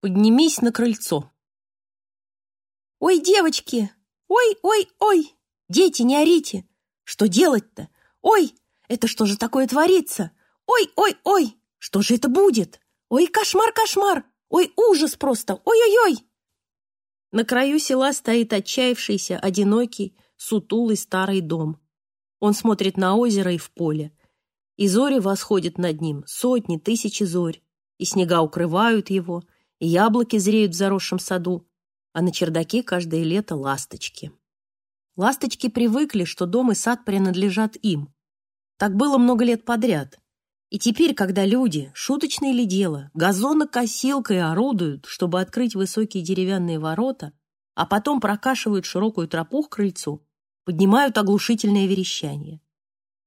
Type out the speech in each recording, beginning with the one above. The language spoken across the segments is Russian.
Поднимись на крыльцо. Ой, девочки! Ой, ой, ой! Дети, не орите! Что делать-то? Ой, это что же такое творится? Ой, ой, ой! Что же это будет? Ой, кошмар, кошмар! Ой, ужас просто! Ой-ой-ой! На краю села стоит отчаявшийся, одинокий, сутулый старый дом. Он смотрит на озеро и в поле. И зори восходят над ним, сотни, тысячи зорь. И снега укрывают его, яблоки зреют в заросшем саду, а на чердаке каждое лето ласточки. Ласточки привыкли, что дом и сад принадлежат им. Так было много лет подряд. И теперь, когда люди, шуточное ли дело, газонокосилкой орудуют, чтобы открыть высокие деревянные ворота, а потом прокашивают широкую тропу к крыльцу, поднимают оглушительное верещание.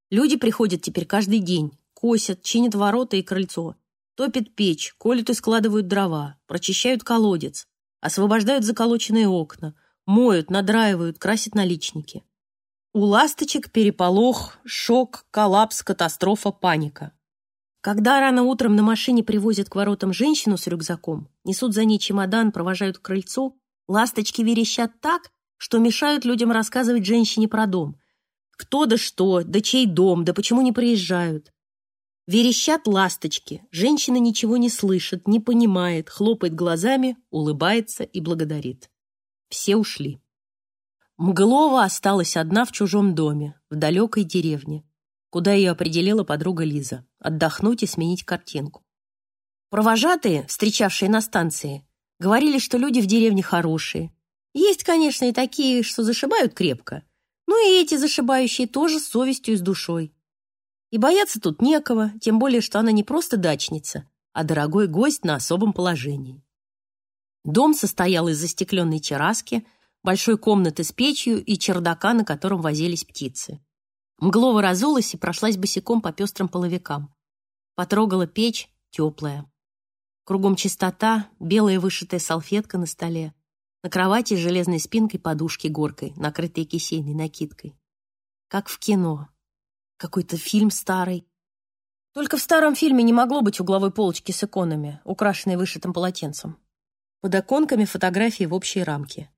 Люди приходят теперь каждый день, косят, чинят ворота и крыльцо, топят печь, колют и складывают дрова, прочищают колодец, освобождают заколоченные окна, моют, надраивают, красят наличники. У ласточек переполох, шок, коллапс, катастрофа, паника. Когда рано утром на машине привозят к воротам женщину с рюкзаком, несут за ней чемодан, провожают к крыльцу, ласточки верещат так, что мешают людям рассказывать женщине про дом. Кто да что, да чей дом, да почему не приезжают. Верещат ласточки, женщина ничего не слышит, не понимает, хлопает глазами, улыбается и благодарит. Все ушли. Мглова осталась одна в чужом доме, в далекой деревне куда ее определила подруга Лиза, отдохнуть и сменить картинку. Провожатые, встречавшие на станции, говорили, что люди в деревне хорошие. Есть, конечно, и такие, что зашибают крепко, но и эти зашибающие тоже с совестью и с душой. И бояться тут некого, тем более, что она не просто дачница, а дорогой гость на особом положении. Дом состоял из застекленной терраски, большой комнаты с печью и чердака, на котором возились птицы. Мглова разулась и прошлась босиком по пестрым половикам. Потрогала печь, теплая. Кругом чистота, белая вышитая салфетка на столе. На кровати с железной спинкой подушки горкой, накрытой кисейной накидкой. Как в кино. Какой-то фильм старый. Только в старом фильме не могло быть угловой полочки с иконами, украшенной вышитым полотенцем. Под оконками фотографии в общей рамке.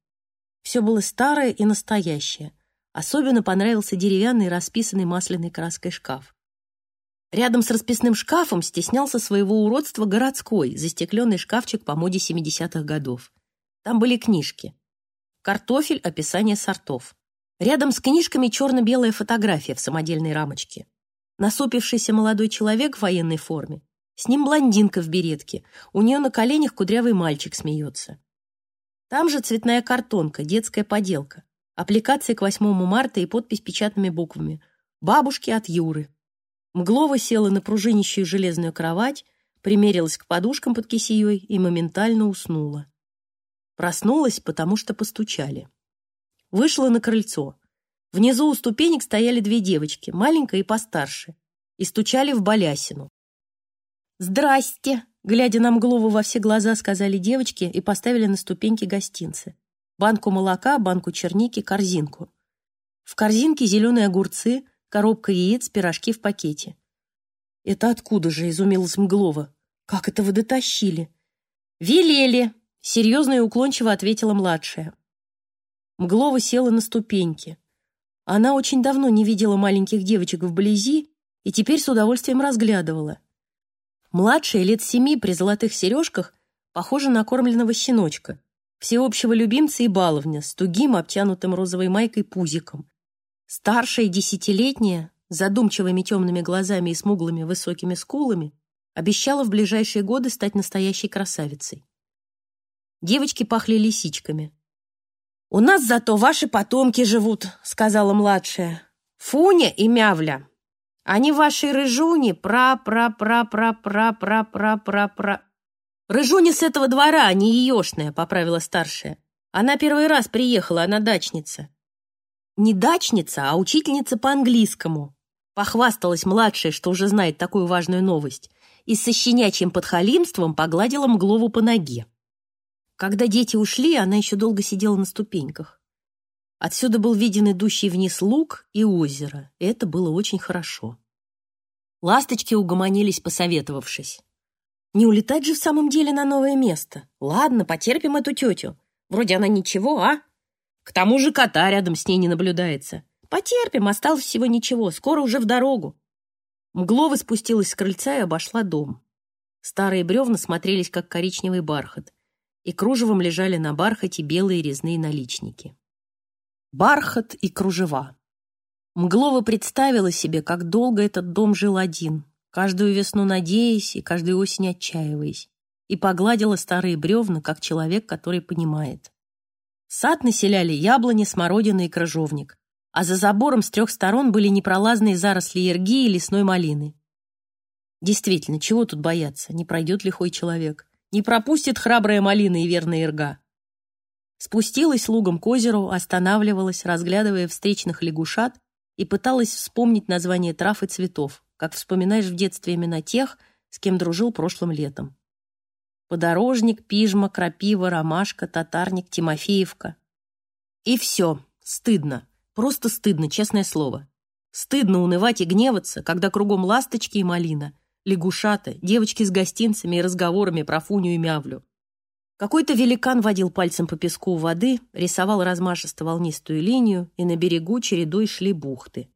Все было старое и настоящее — Особенно понравился деревянный расписанный масляной краской шкаф. Рядом с расписным шкафом стеснялся своего уродства городской, застекленный шкафчик по моде 70-х годов. Там были книжки. Картофель, описание сортов. Рядом с книжками черно-белая фотография в самодельной рамочке. Насупившийся молодой человек в военной форме. С ним блондинка в беретке. У нее на коленях кудрявый мальчик смеется. Там же цветная картонка, детская поделка. Аппликация к 8 марта и подпись печатными буквами. «Бабушки от Юры». Мглова села на пружинищую железную кровать, примерилась к подушкам под кисеей и моментально уснула. Проснулась, потому что постучали. Вышла на крыльцо. Внизу у ступенек стояли две девочки, маленькая и постарше, и стучали в балясину. «Здрасте!» — глядя на Мглову во все глаза, сказали девочки и поставили на ступеньки гостинцы банку молока, банку черники, корзинку. В корзинке зеленые огурцы, коробка яиц, пирожки в пакете. «Это откуда же?» — изумилась Мглова. «Как это вы дотащили?» «Велели!» — серьезно и уклончиво ответила младшая. Мглова села на ступеньки. Она очень давно не видела маленьких девочек вблизи и теперь с удовольствием разглядывала. Младшая, лет семи, при золотых сережках, похожа на кормленного щеночка всеобщего любимца и баловня с тугим, обтянутым розовой майкой пузиком. Старшая десятилетняя, задумчивыми темными глазами и смуглыми высокими скулами, обещала в ближайшие годы стать настоящей красавицей. Девочки пахли лисичками. «У нас зато ваши потомки живут», — сказала младшая. «Фуня и Мявля. Они ваши рыжуни, пра-пра-пра-пра-пра-пра-пра-пра...» «Рыжуня с этого двора, а не еешная», — поправила старшая. «Она первый раз приехала, она дачница». «Не дачница, а учительница по английскому», — похвасталась младшая, что уже знает такую важную новость, и со щенячьим подхалимством погладила Мглову по ноге. Когда дети ушли, она еще долго сидела на ступеньках. Отсюда был виден идущий вниз луг и озеро, и это было очень хорошо. Ласточки угомонились, посоветовавшись. Не улетать же в самом деле на новое место. Ладно, потерпим эту тетю. Вроде она ничего, а? К тому же кота рядом с ней не наблюдается. Потерпим, осталось всего ничего, скоро уже в дорогу. Мглова спустилась с крыльца и обошла дом. Старые бревна смотрелись, как коричневый бархат, и кружевом лежали на бархате белые резные наличники. Бархат и кружева. Мглова представила себе, как долго этот дом жил один, каждую весну надеясь и каждую осень отчаиваясь, и погладила старые бревна, как человек, который понимает. Сад населяли яблони, смородина и крыжовник, а за забором с трех сторон были непролазные заросли ерги и лесной малины. Действительно, чего тут бояться, не пройдет лихой человек, не пропустит храбрая малина и верная ерга. Спустилась лугом к озеру, останавливалась, разглядывая встречных лягушат и пыталась вспомнить название трав и цветов, как вспоминаешь в детстве имена тех, с кем дружил прошлым летом. Подорожник, пижма, крапива, ромашка, татарник, тимофеевка. И все. Стыдно. Просто стыдно, честное слово. Стыдно унывать и гневаться, когда кругом ласточки и малина, лягушата, девочки с гостинцами и разговорами про Фуню и Мявлю. Какой-то великан водил пальцем по песку воды, рисовал размашисто волнистую линию, и на берегу чередой шли бухты.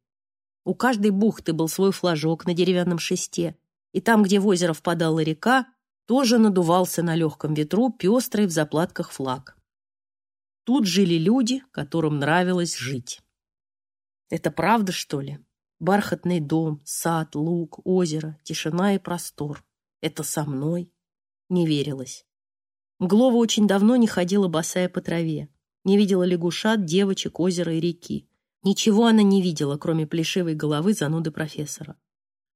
У каждой бухты был свой флажок на деревянном шесте, и там, где в озеро впадала река, тоже надувался на легком ветру пестрый в заплатках флаг. Тут жили люди, которым нравилось жить. Это правда, что ли? Бархатный дом, сад, луг, озеро, тишина и простор. Это со мной? Не верилось. Мглова очень давно не ходила босая по траве, не видела лягушат, девочек, озера и реки. Ничего она не видела, кроме плешивой головы зануды профессора.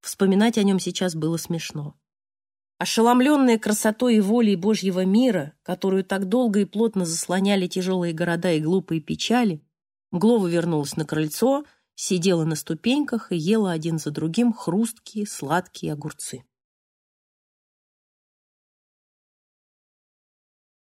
Вспоминать о нем сейчас было смешно. Ошеломленная красотой и волей Божьего мира, которую так долго и плотно заслоняли тяжелые города и глупые печали, Мглова вернулась на крыльцо, сидела на ступеньках и ела один за другим хрусткие сладкие огурцы.